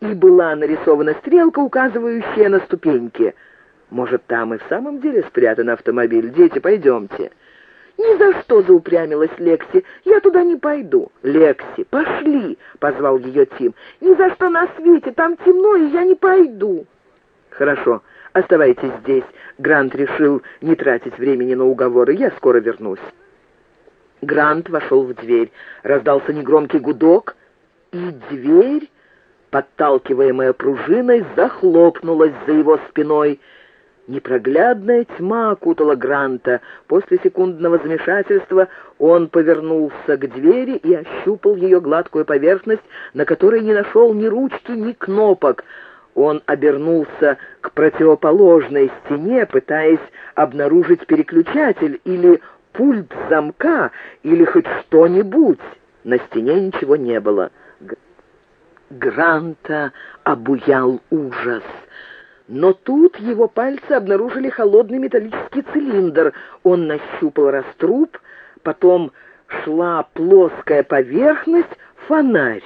и была нарисована стрелка, указывающая на ступеньки. Может, там и в самом деле спрятан автомобиль. Дети, пойдемте. «Ни за что!» — заупрямилась Лекси. «Я туда не пойду». «Лекси, пошли!» — позвал ее Тим. «Ни за что на свете! Там темно, и я не пойду!» «Хорошо, оставайтесь здесь». Грант решил не тратить времени на уговоры. «Я скоро вернусь». Грант вошел в дверь. Раздался негромкий гудок, и дверь, подталкиваемая пружиной, захлопнулась за его спиной — Непроглядная тьма окутала Гранта. После секундного замешательства он повернулся к двери и ощупал ее гладкую поверхность, на которой не нашел ни ручки, ни кнопок. Он обернулся к противоположной стене, пытаясь обнаружить переключатель или пульт замка, или хоть что-нибудь. На стене ничего не было. Гранта обуял ужас — но тут его пальцы обнаружили холодный металлический цилиндр. Он нащупал раструб, потом шла плоская поверхность, фонарь.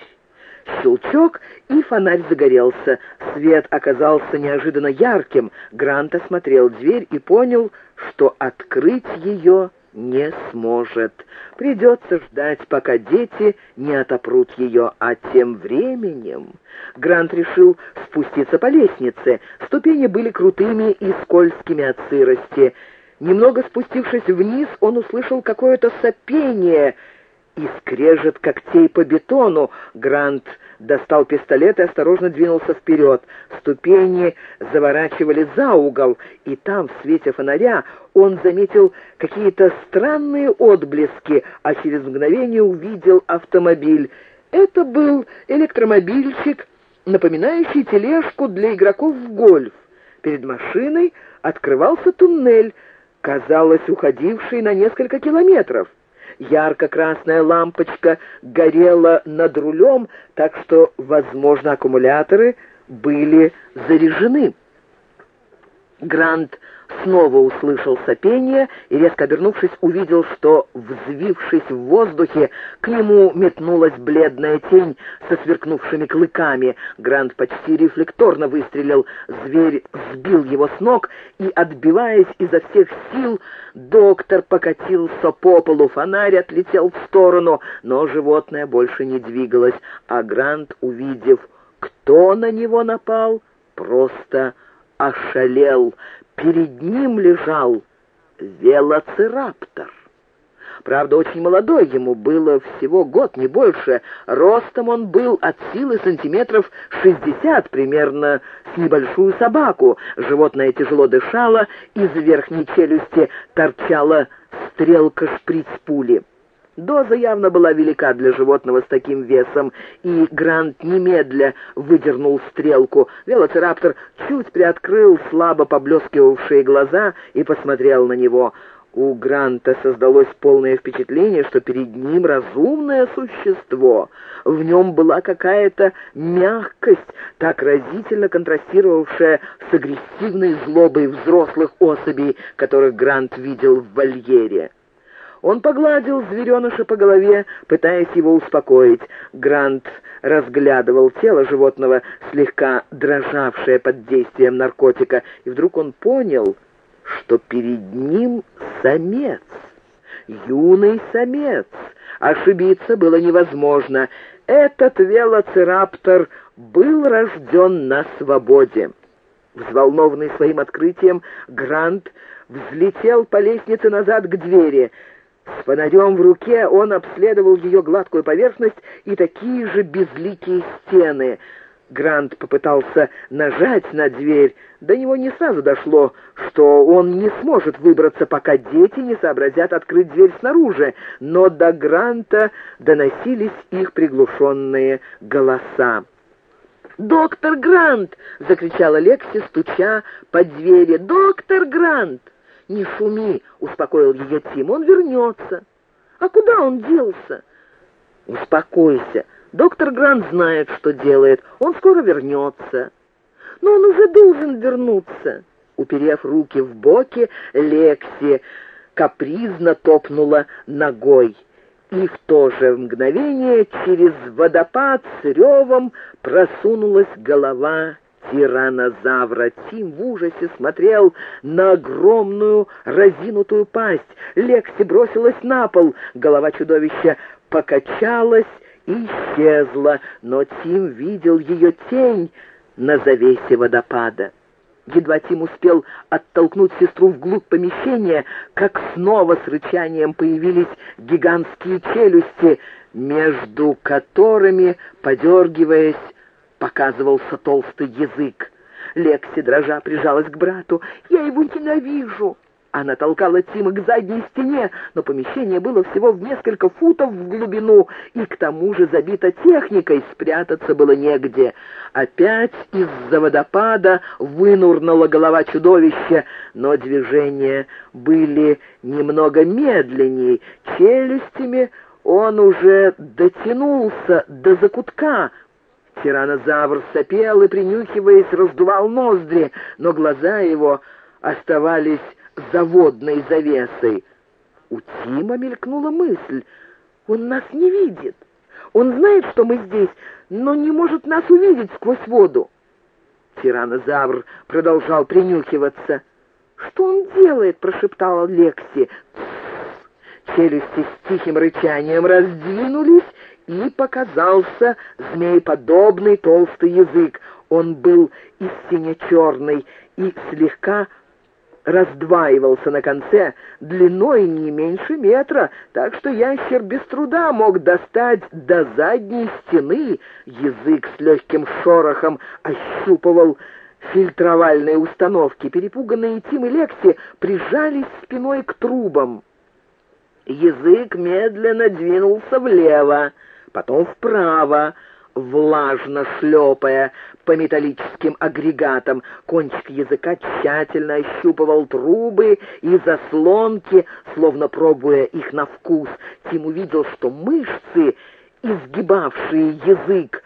Щелчок, и фонарь загорелся. Свет оказался неожиданно ярким. Грант осмотрел дверь и понял, что открыть ее не сможет. Придется ждать, пока дети не отопрут ее, а тем временем... Грант решил спуститься по лестнице. Ступени были крутыми и скользкими от сырости. Немного спустившись вниз, он услышал какое-то сопение — и скрежет когтей по бетону. Грант достал пистолет и осторожно двинулся вперед. Ступени заворачивали за угол, и там, в свете фонаря, он заметил какие-то странные отблески, а через мгновение увидел автомобиль. Это был электромобильчик, напоминающий тележку для игроков в гольф. Перед машиной открывался туннель, казалось, уходивший на несколько километров. Ярко-красная лампочка горела над рулем, так что, возможно, аккумуляторы были заряжены. Грант снова услышал сопение и, резко обернувшись, увидел, что, взвившись в воздухе, к нему метнулась бледная тень со сверкнувшими клыками. Грант почти рефлекторно выстрелил. Зверь сбил его с ног, и, отбиваясь изо всех сил, доктор покатился по полу. Фонарь отлетел в сторону, но животное больше не двигалось, а Грант, увидев, кто на него напал, просто ошалел. Перед ним лежал велоцираптор. Правда, очень молодой, ему было всего год, не больше. Ростом он был от силы сантиметров шестьдесят, примерно с небольшую собаку. Животное тяжело дышало, из верхней челюсти торчала стрелка шприц-пули. Доза явно была велика для животного с таким весом, и Грант немедля выдернул стрелку. Велоцираптор чуть приоткрыл слабо поблескивавшие глаза и посмотрел на него. У Гранта создалось полное впечатление, что перед ним разумное существо. В нем была какая-то мягкость, так разительно контрастировавшая с агрессивной злобой взрослых особей, которых Грант видел в вольере. Он погладил звереныша по голове, пытаясь его успокоить. Грант разглядывал тело животного, слегка дрожавшее под действием наркотика, и вдруг он понял, что перед ним самец, юный самец. Ошибиться было невозможно. Этот велоцираптор был рожден на свободе. Взволнованный своим открытием, Грант взлетел по лестнице назад к двери — с фонарем в руке он обследовал ее гладкую поверхность и такие же безликие стены. Грант попытался нажать на дверь. До него не сразу дошло, что он не сможет выбраться, пока дети не сообразят открыть дверь снаружи, но до Гранта доносились их приглушенные голоса. «Доктор Грант!» — закричала Лекси, стуча по двери. «Доктор Грант!» «Не шуми!» — успокоил ее Тим. «Он вернется». «А куда он делся?» «Успокойся. Доктор Грант знает, что делает. Он скоро вернется». «Но он уже должен вернуться». Уперев руки в боки, Лекси капризно топнула ногой. и в то же мгновение через водопад с ревом просунулась голова тиранозавра. Тим в ужасе смотрел на огромную разинутую пасть. Лекси бросилась на пол. Голова чудовища покачалась и исчезла, но Тим видел ее тень на завесе водопада. Едва Тим успел оттолкнуть сестру вглубь помещения, как снова с рычанием появились гигантские челюсти, между которыми, подергиваясь, показывался толстый язык. Лекси, дрожа, прижалась к брату. «Я его ненавижу!» Она толкала Тима к задней стене, но помещение было всего в несколько футов в глубину, и к тому же забито техникой, спрятаться было негде. Опять из-за водопада вынурнула голова чудовища, но движения были немного медленней. Челюстями он уже дотянулся до закутка, Тиранозавр сопел и, принюхиваясь, раздувал ноздри, но глаза его оставались заводной завесой. У Тима мелькнула мысль. «Он нас не видит. Он знает, что мы здесь, но не может нас увидеть сквозь воду». Тиранозавр продолжал принюхиваться. «Что он делает?» — прошептала Лекси. Челюсти с тихим рычанием раздвинулись, показался змееподобный толстый язык. Он был и сине-черный, и слегка раздваивался на конце, длиной не меньше метра, так что ящер без труда мог достать до задней стены. Язык с легким шорохом ощупывал фильтровальные установки. Перепуганные Тим и Лекси прижались спиной к трубам. Язык медленно двинулся влево потом вправо, влажно шлепая по металлическим агрегатам. Кончик языка тщательно ощупывал трубы и заслонки, словно пробуя их на вкус. Тим увидел, что мышцы, изгибавшие язык,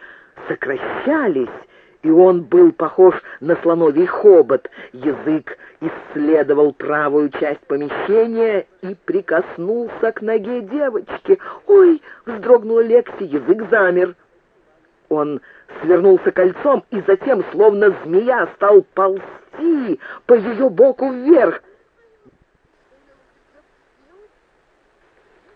сокращались, и он был похож на слоновий хобот. Язык исследовал правую часть помещения и прикоснулся к ноге девочки. «Ой!» — вздрогнула Лекси, язык замер. Он свернулся кольцом и затем, словно змея, стал ползти по ее боку вверх.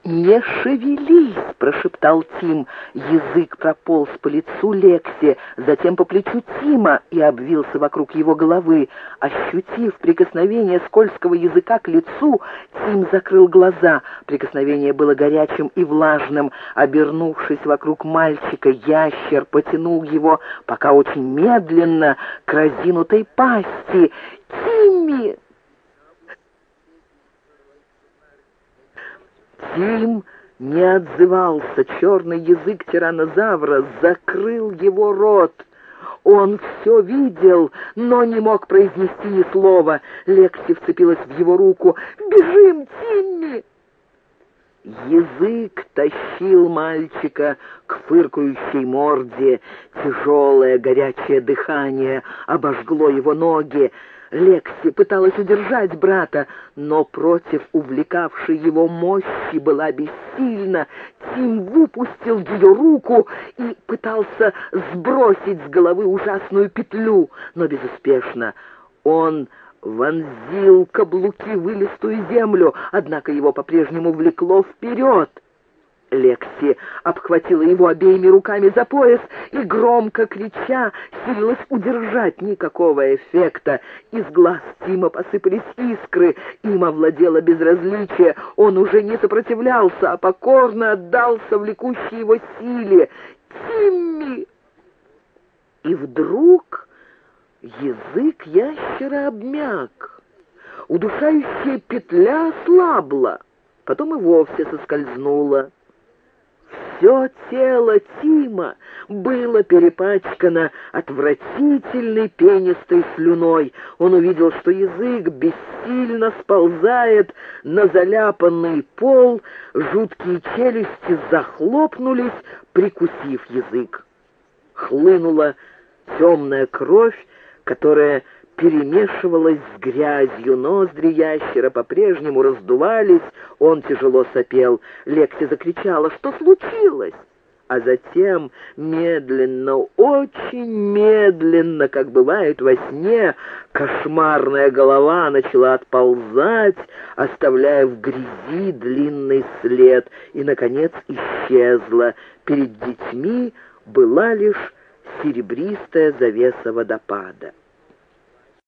«Не шевелись!» — прошептал Тим. Язык прополз по лицу Лекси, затем по плечу Тима и обвился вокруг его головы. Ощутив прикосновение скользкого языка к лицу, Тим закрыл глаза. Прикосновение было горячим и влажным. Обернувшись вокруг мальчика, ящер потянул его, пока очень медленно, к разинутой пасти. «Тимми!» Тим не отзывался. Черный язык тиранозавра закрыл его рот. Он все видел, но не мог произнести ни слова. Лекси вцепилась в его руку. «Бежим, Тимми!» Язык тащил мальчика к фыркающей морде. Тяжелое горячее дыхание обожгло его ноги. Лекси пыталась удержать брата, но против увлекавшей его мощи была бессильна. Тим выпустил ее руку и пытался сбросить с головы ужасную петлю, но безуспешно. Он вонзил каблуки в вылистую землю, однако его по-прежнему влекло вперед. Лекси обхватила его обеими руками за пояс и, громко крича, силилась удержать никакого эффекта. Из глаз Тима посыпались искры, им овладело безразличие. Он уже не сопротивлялся, а покорно отдался влекущей его силе. «Тимми!» И вдруг язык ящера обмяк. Удушающая петля ослабла, потом и вовсе соскользнула. Все тело Тима было перепачкано отвратительной пенистой слюной. Он увидел, что язык бессильно сползает на заляпанный пол, жуткие челюсти захлопнулись, прикусив язык. Хлынула темная кровь, которая перемешивалась с грязью. Ноздри ящера по-прежнему раздувались, он тяжело сопел. Лекси закричала, что случилось? а затем медленно, очень медленно, как бывает во сне, кошмарная голова начала отползать, оставляя в грязи длинный след, и, наконец, исчезла. Перед детьми была лишь серебристая завеса водопада.